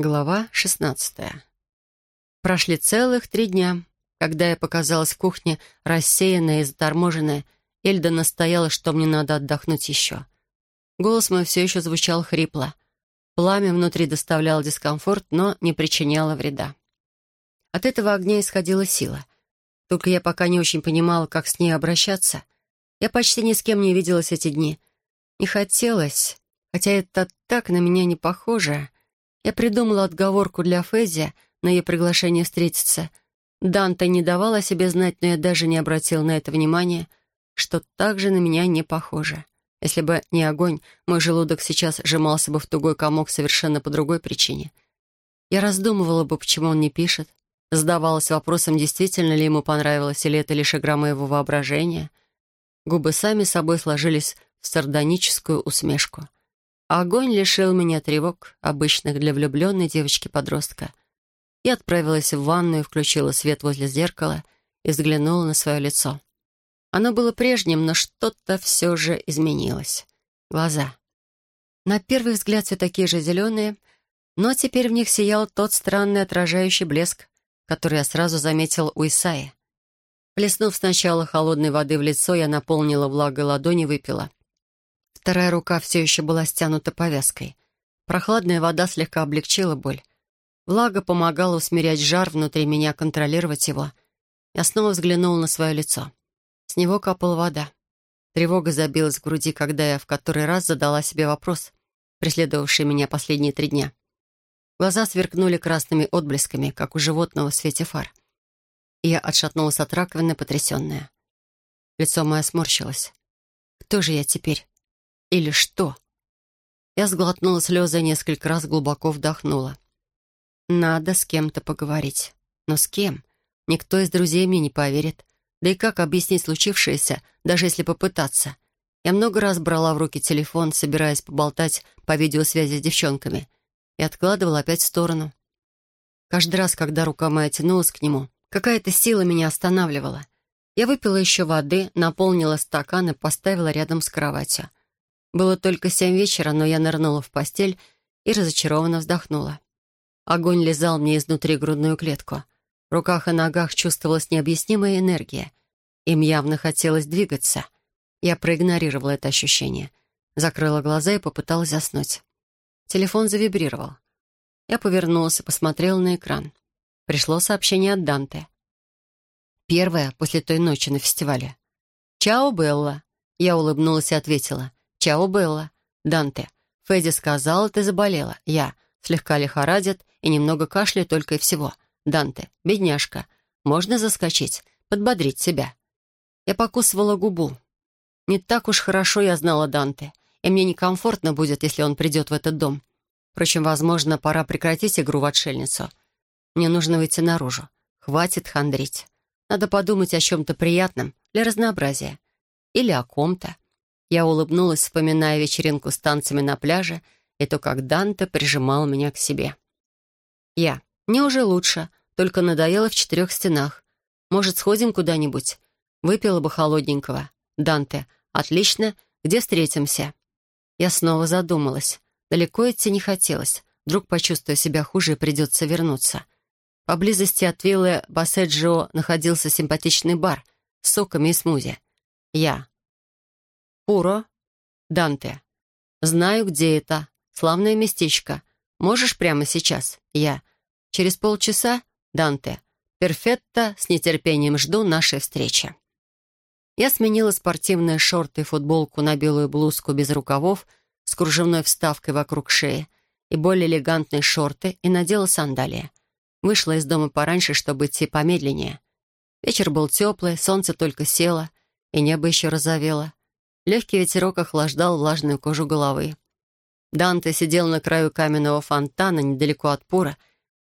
Глава шестнадцатая. Прошли целых три дня. Когда я показалась в кухне, рассеянная и заторможенная, Эльда настояла, что мне надо отдохнуть еще. Голос мой все еще звучал хрипло. Пламя внутри доставляло дискомфорт, но не причиняло вреда. От этого огня исходила сила. Только я пока не очень понимала, как с ней обращаться. Я почти ни с кем не виделась эти дни. Не хотелось, хотя это так на меня не похоже — я придумала отговорку для Фэзи на ее приглашение встретиться. Данте не давал о себе знать, но я даже не обратил на это внимания, что так же на меня не похоже. Если бы не огонь, мой желудок сейчас сжимался бы в тугой комок совершенно по другой причине. Я раздумывала бы, почему он не пишет, задавалась вопросом, действительно ли ему понравилось, или это лишь игра моего воображения. Губы сами собой сложились в сардоническую усмешку — Огонь лишил меня тревог, обычных для влюбленной девочки-подростка. Я отправилась в ванную, включила свет возле зеркала и взглянула на свое лицо. Оно было прежним, но что-то все же изменилось. Глаза. На первый взгляд все такие же зеленые, но теперь в них сиял тот странный отражающий блеск, который я сразу заметил у Исаи. Плеснув сначала холодной воды в лицо, я наполнила влагой ладони и выпила — Вторая рука все еще была стянута повязкой. Прохладная вода слегка облегчила боль. Влага помогала усмирять жар внутри меня, контролировать его. Я снова взглянул на свое лицо. С него капала вода. Тревога забилась в груди, когда я в который раз задала себе вопрос, преследовавший меня последние три дня. Глаза сверкнули красными отблесками, как у животного в свете фар. Я отшатнулась от раковины, потрясенная. Лицо мое сморщилось. Кто же я теперь? Или что? Я сглотнула слезы и несколько раз глубоко вдохнула. Надо с кем-то поговорить. Но с кем? Никто из друзей мне не поверит. Да и как объяснить случившееся, даже если попытаться? Я много раз брала в руки телефон, собираясь поболтать по видеосвязи с девчонками, и откладывала опять в сторону. Каждый раз, когда рука моя тянулась к нему, какая-то сила меня останавливала. Я выпила еще воды, наполнила стакан и поставила рядом с кроватью. Было только семь вечера, но я нырнула в постель и разочарованно вздохнула. Огонь лизал мне изнутри грудную клетку. В руках и ногах чувствовалась необъяснимая энергия. Им явно хотелось двигаться. Я проигнорировала это ощущение. Закрыла глаза и попыталась заснуть. Телефон завибрировал. Я повернулась и посмотрела на экран. Пришло сообщение от Данте. Первое после той ночи на фестивале. «Чао, Белла!» Я улыбнулась и ответила. «Чао, Белла». «Данте». Фэдди сказала, ты заболела. Я. Слегка лихорадит и немного кашля только и всего. Данте. Бедняжка. Можно заскочить, подбодрить себя. Я покусывала губу. Не так уж хорошо я знала Данте, и мне некомфортно будет, если он придет в этот дом. Впрочем, возможно, пора прекратить игру в отшельницу. Мне нужно выйти наружу. Хватит хандрить. Надо подумать о чем-то приятном для разнообразия. Или о ком-то. Я улыбнулась, вспоминая вечеринку с танцами на пляже и то, как Данте прижимал меня к себе. Я. Мне уже лучше, только надоело в четырех стенах. Может, сходим куда-нибудь? Выпила бы холодненького. Данте. Отлично. Где встретимся? Я снова задумалась. Далеко идти не хотелось. Вдруг почувствую себя хуже и придется вернуться. Поблизости от виллы Басседжио находился симпатичный бар с соками и смузи. Я. Пуро. Данте. Знаю, где это. Славное местечко. Можешь прямо сейчас? Я. Через полчаса? Данте. Перфетто. С нетерпением жду нашей встречи. Я сменила спортивные шорты и футболку на белую блузку без рукавов с кружевной вставкой вокруг шеи и более элегантные шорты и надела сандалии. Вышла из дома пораньше, чтобы идти помедленнее. Вечер был теплый, солнце только село, и небо еще розовело. Легкий ветерок охлаждал влажную кожу головы. Данте сидел на краю каменного фонтана недалеко от Пура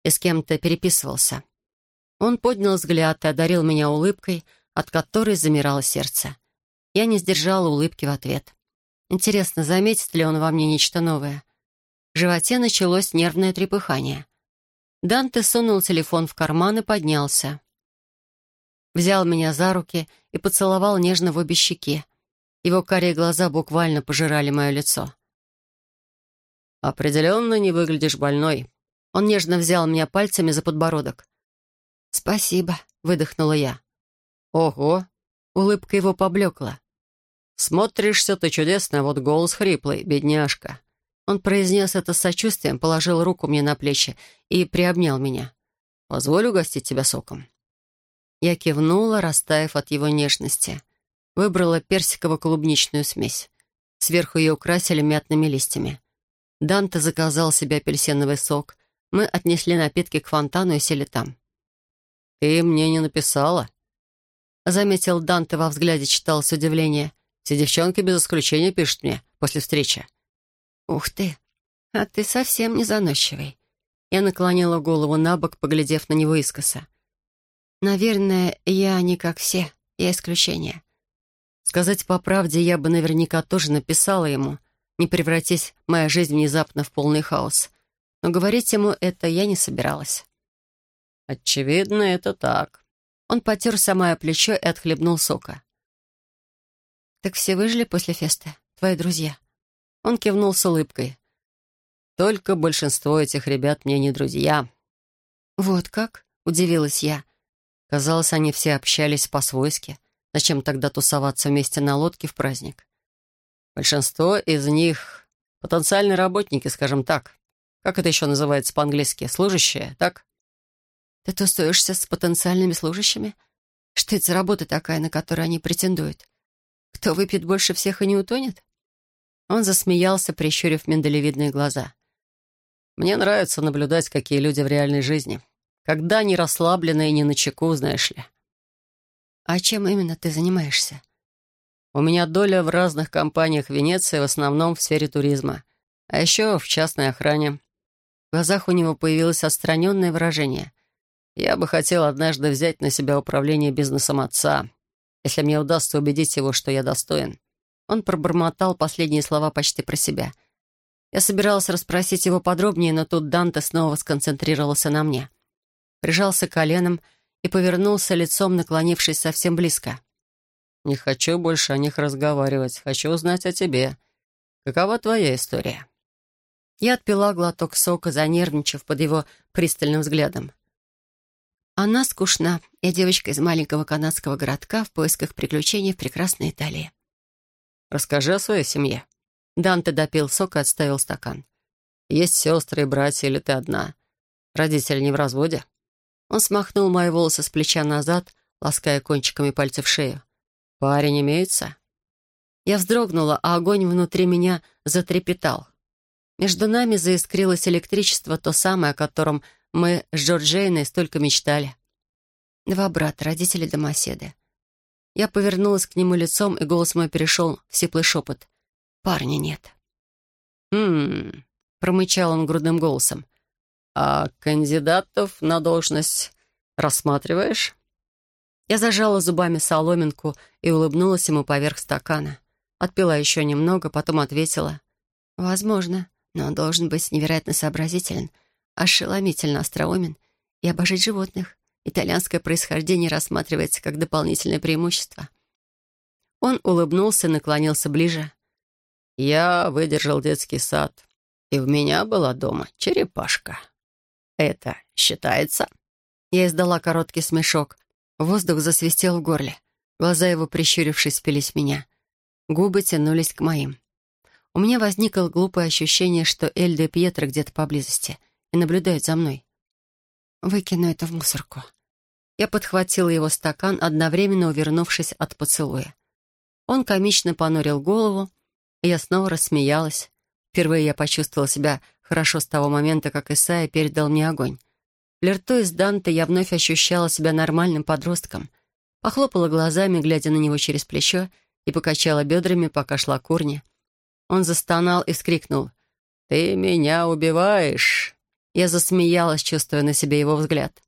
и с кем-то переписывался. Он поднял взгляд и одарил меня улыбкой, от которой замирало сердце. Я не сдержала улыбки в ответ. Интересно, заметит ли он во мне нечто новое? В животе началось нервное трепыхание. Данте сунул телефон в карман и поднялся. Взял меня за руки и поцеловал нежно в обе щеки. Его карие глаза буквально пожирали мое лицо. «Определенно не выглядишь больной. Он нежно взял меня пальцами за подбородок. «Спасибо», — выдохнула я. «Ого!» — улыбка его поблекла. «Смотришься ты чудесно, вот голос хриплый, бедняжка». Он произнес это с сочувствием, положил руку мне на плечи и приобнял меня. «Позволь угостить тебя соком». Я кивнула, растаяв от его нежности. Выбрала персиково-клубничную смесь. Сверху ее украсили мятными листьями. Данте заказал себе апельсиновый сок. Мы отнесли напитки к фонтану и сели там. «Ты мне не написала?» Заметил Данте во взгляде, читал с удивления. «Все девчонки без исключения пишут мне после встречи». «Ух ты! А ты совсем не заносчивый». Я наклонила голову на бок, поглядев на него искоса. «Наверное, я не как все. Я исключение. Сказать по правде, я бы наверняка тоже написала ему, не превратись моя жизнь внезапно в полный хаос. Но говорить ему это я не собиралась. «Очевидно, это так». Он потер самое плечо и отхлебнул сока. «Так все выжили после феста? Твои друзья?» Он кивнул с улыбкой. «Только большинство этих ребят мне не друзья». «Вот как?» — удивилась я. Казалось, они все общались по-свойски. Зачем тогда тусоваться вместе на лодке в праздник? Большинство из них — потенциальные работники, скажем так. Как это еще называется по-английски? Служащие, так? Ты тусуешься с потенциальными служащими? Что это за работа такая, на которую они претендуют? Кто выпьет больше всех и не утонет? Он засмеялся, прищурив миндалевидные глаза. «Мне нравится наблюдать, какие люди в реальной жизни. Когда они расслаблены и не начеку, знаешь ли. «А чем именно ты занимаешься?» «У меня доля в разных компаниях Венеции, в основном в сфере туризма. А еще в частной охране». В глазах у него появилось отстраненное выражение. «Я бы хотел однажды взять на себя управление бизнесом отца, если мне удастся убедить его, что я достоин». Он пробормотал последние слова почти про себя. Я собиралась расспросить его подробнее, но тут Данте снова сконцентрировался на мне. Прижался коленом и повернулся лицом, наклонившись совсем близко. «Не хочу больше о них разговаривать. Хочу узнать о тебе. Какова твоя история?» Я отпила глоток сока, занервничав под его пристальным взглядом. Она скучна. Я девочка из маленького канадского городка в поисках приключений в прекрасной Италии. «Расскажи о своей семье». Данте допил сок и отставил стакан. «Есть сестры и братья, или ты одна? Родители не в разводе?» Он смахнул мои волосы с плеча назад, лаская кончиками пальцев шею. «Парень имеется?» Я вздрогнула, а огонь внутри меня затрепетал. Между нами заискрилось электричество, то самое, о котором мы с Джорджейной столько мечтали. Два брата, родители домоседы. Я повернулась к нему лицом, и голос мой перешел в сиплый шепот. «Парня нет». «Хм...» — промычал он грудным голосом. «А кандидатов на должность рассматриваешь?» Я зажала зубами соломинку и улыбнулась ему поверх стакана. Отпила еще немного, потом ответила. «Возможно, но он должен быть невероятно сообразителен, ошеломительно остроумен и обожать животных. Итальянское происхождение рассматривается как дополнительное преимущество». Он улыбнулся наклонился ближе. «Я выдержал детский сад, и в меня была дома черепашка». «Это считается?» Я издала короткий смешок. Воздух засвистел в горле. Глаза его, прищурившись, впились в меня. Губы тянулись к моим. У меня возникло глупое ощущение, что Эльда и Пьетро где-то поблизости и наблюдают за мной. «Выкину это в мусорку». Я подхватила его стакан, одновременно увернувшись от поцелуя. Он комично понурил голову, и я снова рассмеялась. Впервые я почувствовала себя хорошо с того момента, как Исайя передал мне огонь. Флиртуя с Данте, я вновь ощущала себя нормальным подростком. Похлопала глазами, глядя на него через плечо, и покачала бедрами, пока шла курня. Он застонал и вскрикнул. «Ты меня убиваешь!» Я засмеялась, чувствуя на себе его взгляд.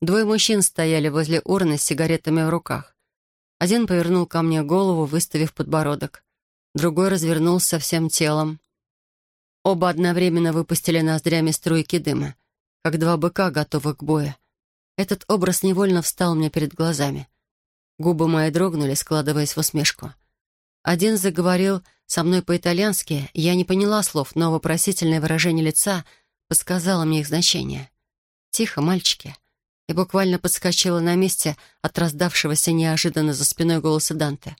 Двое мужчин стояли возле урны с сигаретами в руках. Один повернул ко мне голову, выставив подбородок. Другой развернулся всем телом. Оба одновременно выпустили ноздрями струйки дыма, как два быка, готовых к бою. Этот образ невольно встал мне перед глазами. Губы мои дрогнули, складываясь в усмешку. Один заговорил со мной по-итальянски, я не поняла слов, но вопросительное выражение лица подсказала мне их значение. «Тихо, мальчики». Я буквально подскочила на месте от раздавшегося неожиданно за спиной голоса Данте.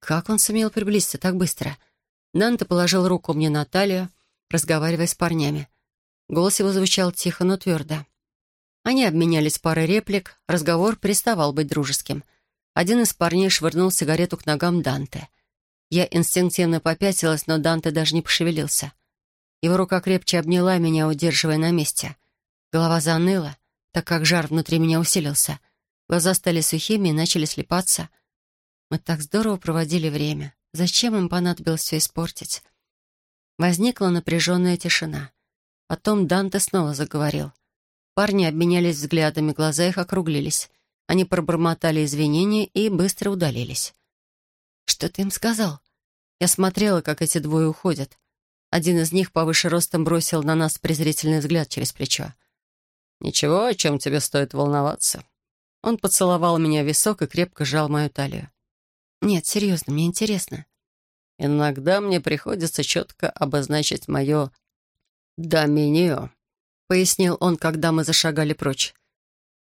Как он сумел приблизиться так быстро? Данте положил руку мне на талию, разговаривая с парнями. Голос его звучал тихо, но твердо. Они обменялись парой реплик, разговор переставал быть дружеским. Один из парней швырнул сигарету к ногам Данте. Я инстинктивно попятилась, но Данте даже не пошевелился. Его рука крепче обняла меня, удерживая на месте. Голова заныла, так как жар внутри меня усилился. Глаза стали сухими и начали слепаться. Мы так здорово проводили время. Зачем им понадобилось все испортить? Возникла напряженная тишина. Потом Данте снова заговорил. Парни обменялись взглядами, глаза их округлились. Они пробормотали извинения и быстро удалились. «Что ты им сказал?» Я смотрела, как эти двое уходят. Один из них повыше ростом бросил на нас презрительный взгляд через плечо. «Ничего, о чем тебе стоит волноваться». Он поцеловал меня в висок и крепко сжал мою талию. «Нет, серьезно, мне интересно». «Иногда мне приходится четко обозначить мое «доминио», — пояснил он, когда мы зашагали прочь.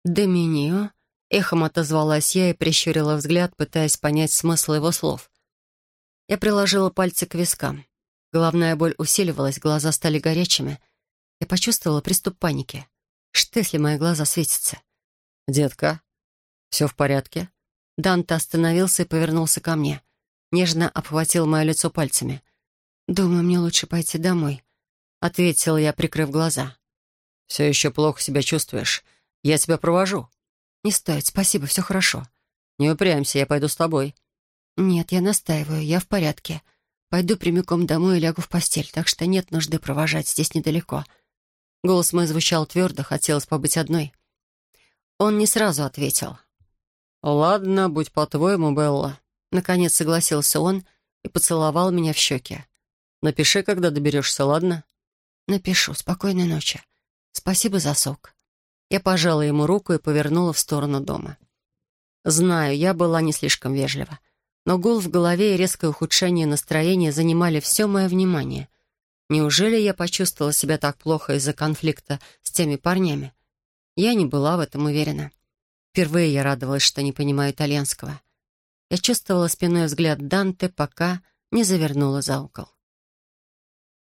«Доминио?» — эхом отозвалась я и прищурила взгляд, пытаясь понять смысл его слов. Я приложила пальцы к вискам. Головная боль усиливалась, глаза стали горячими. Я почувствовала приступ паники. Что, если мои глаза светятся? «Детка, все в порядке?» Данте остановился и повернулся ко мне. Нежно обхватил мое лицо пальцами. «Думаю, мне лучше пойти домой», — ответил я, прикрыв глаза. «Все еще плохо себя чувствуешь. Я тебя провожу». «Не стоит, спасибо, все хорошо». «Не упрямься, я пойду с тобой». «Нет, я настаиваю, я в порядке. Пойду прямиком домой и лягу в постель, так что нет нужды провожать, здесь недалеко». Голос мой звучал твердо, хотелось побыть одной. Он не сразу ответил. «Ладно, будь по-твоему, Белла». Наконец согласился он и поцеловал меня в щеки. «Напиши, когда доберешься, ладно?» «Напишу. Спокойной ночи. Спасибо за сок». Я пожала ему руку и повернула в сторону дома. Знаю, я была не слишком вежлива, но гул в голове и резкое ухудшение настроения занимали все мое внимание. Неужели я почувствовала себя так плохо из-за конфликта с теми парнями? Я не была в этом уверена. Впервые я радовалась, что не понимаю итальянского. Я чувствовала спиной взгляд Данте, пока не завернула за угол.